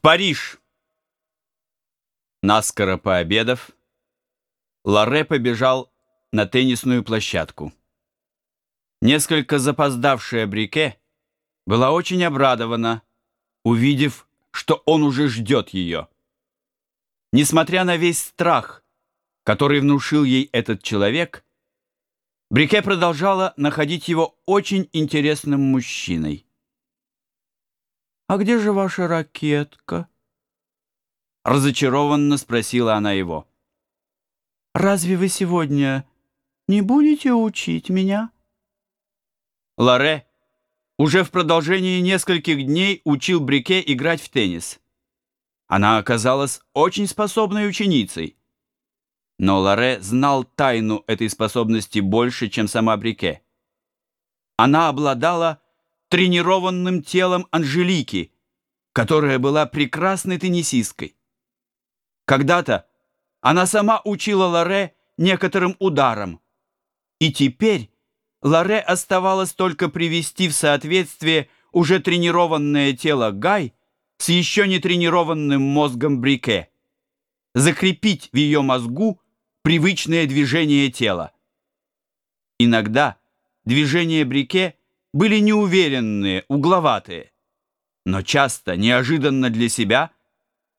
Париж!» Наскоро пообедав, Ларе побежал на теннисную площадку. Несколько запоздавшая Брике была очень обрадована, увидев, что он уже ждет ее. Несмотря на весь страх, который внушил ей этот человек, Брике продолжала находить его очень интересным мужчиной. «А где же ваша ракетка?» Разочарованно спросила она его. «Разве вы сегодня не будете учить меня?» Ларе уже в продолжении нескольких дней учил Брике играть в теннис. Она оказалась очень способной ученицей. Но Ларе знал тайну этой способности больше, чем сама Брике. Она обладала тренированным телом Анжелики, которая была прекрасной теннисисткой. Когда-то она сама учила Ларе некоторым ударам. И теперь Ларе оставалось только привести в соответствие уже тренированное тело Гай с еще не тренированным мозгом Брике, закрепить в ее мозгу привычное движение тела. Иногда движения Брике были неуверенные, угловатые, но часто, неожиданно для себя –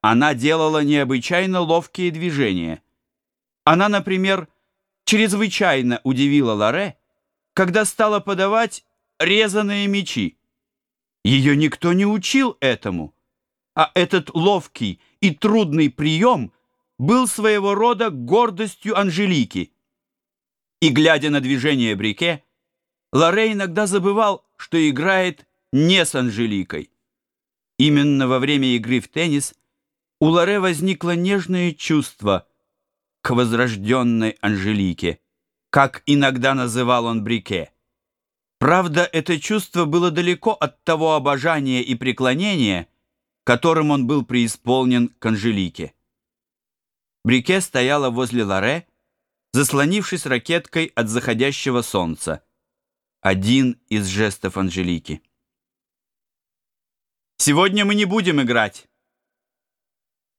она делала необычайно ловкие движения. Она, например, чрезвычайно удивила Ларе, когда стала подавать резаные мечи. Ее никто не учил этому, а этот ловкий и трудный прием был своего рода гордостью Анжелики. И, глядя на движение Брике, Ларе иногда забывал, что играет не с Анжеликой. Именно во время игры в теннис – у Лоре возникло нежное чувство к возрожденной Анжелике, как иногда называл он Брике. Правда, это чувство было далеко от того обожания и преклонения, которым он был преисполнен к Анжелике. Брике стояла возле Лоре, заслонившись ракеткой от заходящего солнца. Один из жестов Анжелики. «Сегодня мы не будем играть»,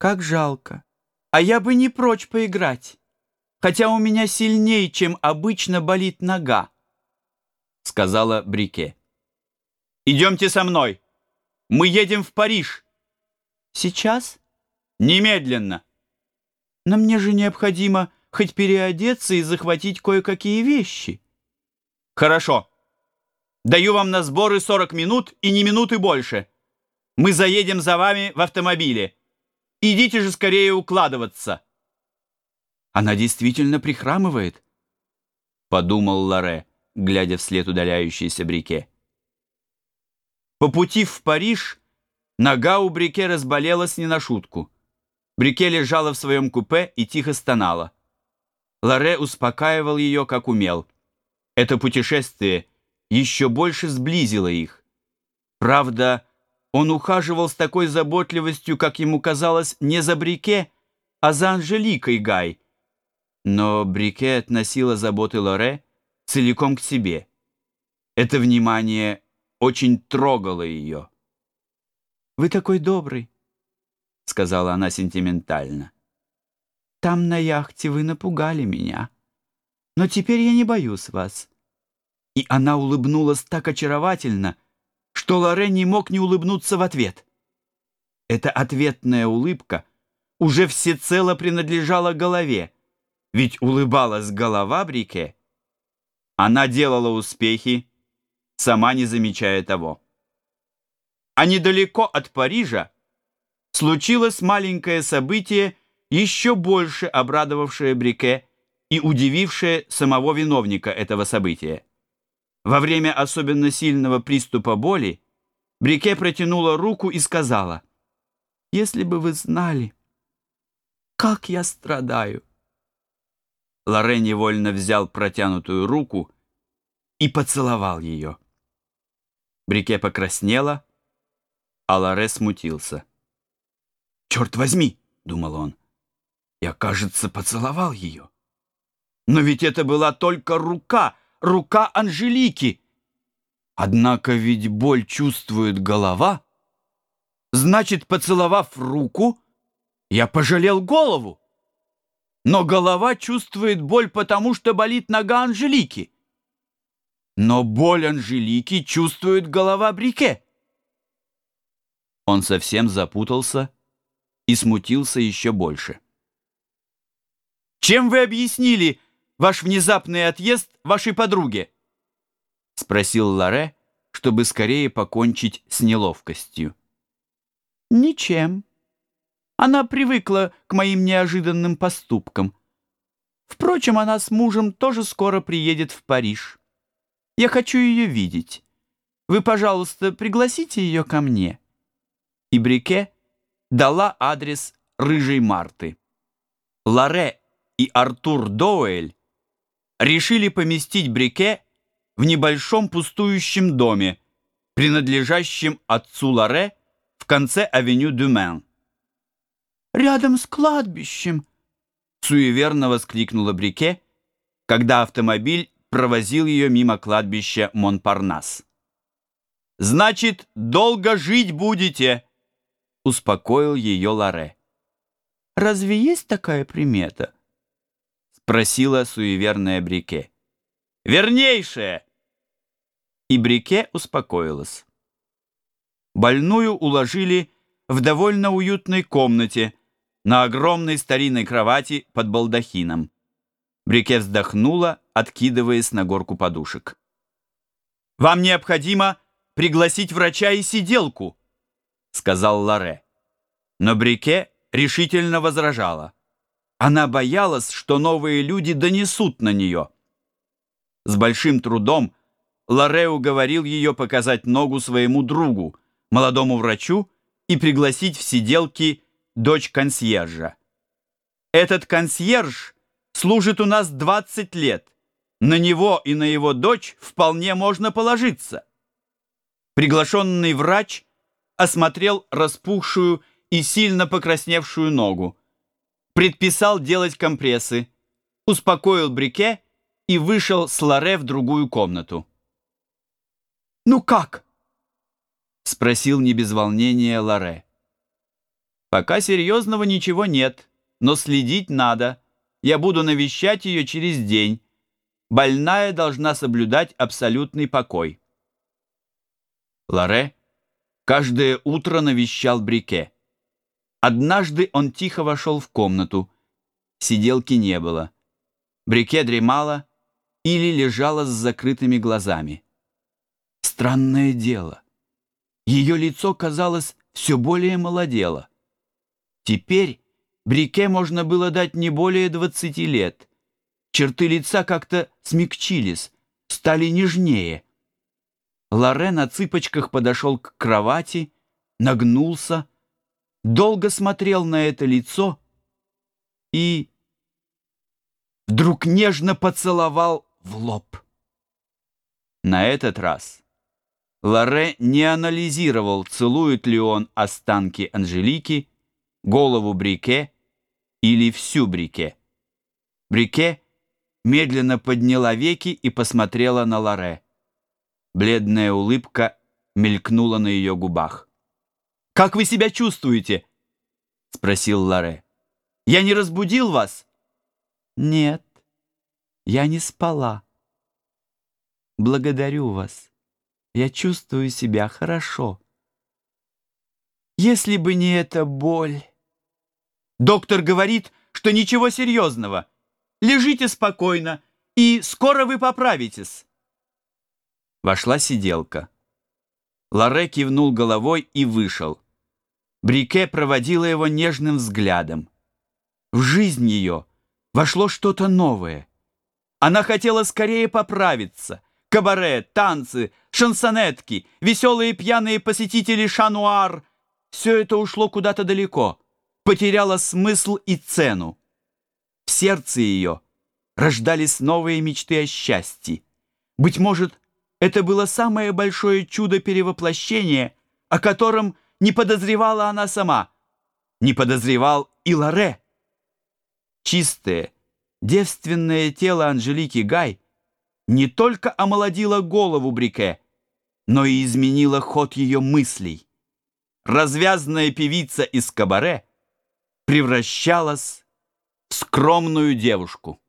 как жалко. А я бы не прочь поиграть, хотя у меня сильнее, чем обычно болит нога, — сказала Брике. Идемте со мной. Мы едем в Париж. Сейчас? Немедленно. Но мне же необходимо хоть переодеться и захватить кое-какие вещи. Хорошо. Даю вам на сборы 40 минут и не минуты больше. Мы заедем за вами в автомобиле. Идите же скорее укладываться. Она действительно прихрамывает, подумал Ларе, глядя вслед удаляющейся Брике. По пути в Париж нога у Брике разболелась не на шутку. Брике лежала в своем купе и тихо стонала. Ларе успокаивал ее, как умел. Это путешествие еще больше сблизило их. Правда, он ухаживал с такой заботливостью, как ему казалось, не за Брике, а за Анжеликой Гай. Но Брике относила заботы Лоре целиком к себе. Это внимание очень трогало ее. «Вы такой добрый», — сказала она сентиментально. «Там на яхте вы напугали меня, но теперь я не боюсь вас». И она улыбнулась так очаровательно, что Лоре не мог не улыбнуться в ответ. Эта ответная улыбка уже всецело принадлежала голове, ведь улыбалась голова Брике. Она делала успехи, сама не замечая того. А недалеко от Парижа случилось маленькое событие, еще больше обрадовавшее Брике и удивившее самого виновника этого события. Во время особенно сильного приступа боли Брике протянула руку и сказала, «Если бы вы знали, как я страдаю!» Лоре невольно взял протянутую руку и поцеловал ее. Брике покраснела, а Лоре смутился. «Черт возьми!» — думал он. «Я, кажется, поцеловал ее. Но ведь это была только рука!» Рука Анжелики. Однако ведь боль чувствует голова. Значит, поцеловав руку, я пожалел голову. Но голова чувствует боль, потому что болит нога Анжелики. Но боль Анжелики чувствует голова Брике. Он совсем запутался и смутился еще больше. «Чем вы объяснили ваш внезапный отъезд вашей подруге?» — спросил Ларе, чтобы скорее покончить с неловкостью. «Ничем. Она привыкла к моим неожиданным поступкам. Впрочем, она с мужем тоже скоро приедет в Париж. Я хочу ее видеть. Вы, пожалуйста, пригласите ее ко мне». И Брике дала адрес рыжей Марты. Ларе и Артур Доуэль решили поместить Брике в небольшом пустующем доме, принадлежащем отцу Ларе в конце авеню Дюмен. «Рядом с кладбищем!» — суеверно воскликнула Брике, когда автомобиль провозил ее мимо кладбища Монпарнас. «Значит, долго жить будете!» — успокоил ее Ларе. «Разве есть такая примета?» Спросила суеверная Брике. «Вернейшая!» И Брике успокоилась. Больную уложили в довольно уютной комнате на огромной старинной кровати под балдахином. Брике вздохнула, откидываясь на горку подушек. «Вам необходимо пригласить врача и сиделку», — сказал Ларе. Но Брике решительно возражала. Она боялась, что новые люди донесут на нее. С большим трудом Лоре уговорил ее показать ногу своему другу, молодому врачу, и пригласить в сиделки дочь консьержа. Этот консьерж служит у нас 20 лет. На него и на его дочь вполне можно положиться. Приглашенный врач осмотрел распухшую и сильно покрасневшую ногу предписал делать компрессы, успокоил Брике и вышел с Лоре в другую комнату. «Ну как?» — спросил не без волнения Лоре. «Пока серьезного ничего нет, но следить надо. Я буду навещать ее через день. Больная должна соблюдать абсолютный покой». Лоре каждое утро навещал Брике. Однажды он тихо вошел в комнату. Сиделки не было. Брике дремала или лежала с закрытыми глазами. Странное дело. Ее лицо, казалось, все более молодело. Теперь Брике можно было дать не более двадцати лет. Черты лица как-то смягчились, стали нежнее. Лоре на цыпочках подошел к кровати, нагнулся, долго смотрел на это лицо и вдруг нежно поцеловал в лоб. На этот раз Лоре не анализировал, целует ли он останки Анжелики, голову Брике или всю Брике. Брике медленно подняла веки и посмотрела на Лоре. Бледная улыбка мелькнула на ее губах. Как вы себя чувствуете?» — спросил Ларе. «Я не разбудил вас?» «Нет, я не спала. Благодарю вас. Я чувствую себя хорошо. Если бы не эта боль...» «Доктор говорит, что ничего серьезного. Лежите спокойно, и скоро вы поправитесь». Вошла сиделка. Ларе кивнул головой и вышел. Брике проводила его нежным взглядом. В жизнь ее вошло что-то новое. Она хотела скорее поправиться. Кабаре, танцы, шансонетки, веселые пьяные посетители шануар — все это ушло куда-то далеко, потеряло смысл и цену. В сердце ее рождались новые мечты о счастье. Быть может, это было самое большое чудо перевоплощения, о котором не подозревала она сама. Не подозревал и Лоре. Чистое, девственное тело Анжелики Гай не только омолодило голову Брике, но и изменило ход ее мыслей. развязная певица из кабаре превращалась в скромную девушку.